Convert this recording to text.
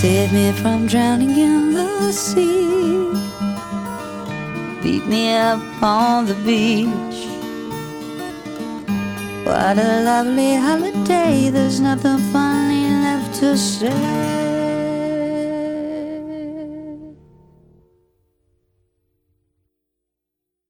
Save me from drowning in the sea. Beat me up on the beach. What a lovely holiday, there's nothing funny left to say.